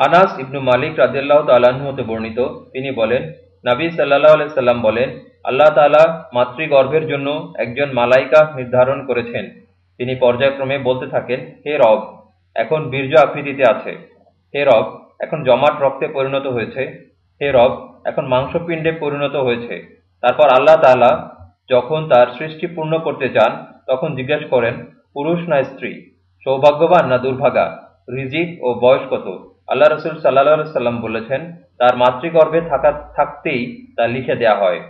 আনাস ইবনু মালিক রাজিয়াল্লাহ তাল্লাহ্ন হতে বর্ণিত। তিনি বলেন, নাবী সাল্লাহ সাল্লাম বলেন, আল্লাহ তাআলা মাতৃগর্ভের জন্য একজন মালাইকা নির্ধারণ করেছেন। তিনি পর্যায়ক্রমে বলতে থাকেন, হে রব, এখন বীর্য আকৃতিতে আছে। হে রব, এখন জমাট রক্তে পরিণত হয়েছে। হে রব, এখন মাংসপিণ্ডে পরিণত হয়েছে। তারপর আল্লাহ তাআলা যখন তার সৃষ্টি পূর্ণ করতে চান, তখন জিজ্ঞেস করেন, পুরুষ না স্ত্রী? সৌভাগ্যবান না দুর্ভাগা? রিজিক ও বয়স কত? আল্লাহ রসুল সাল্লাহ সাল্লাম বলেছেন তার মাতৃগর্ভে থাকা থাকতেই তা লিখে দেয়া হয়।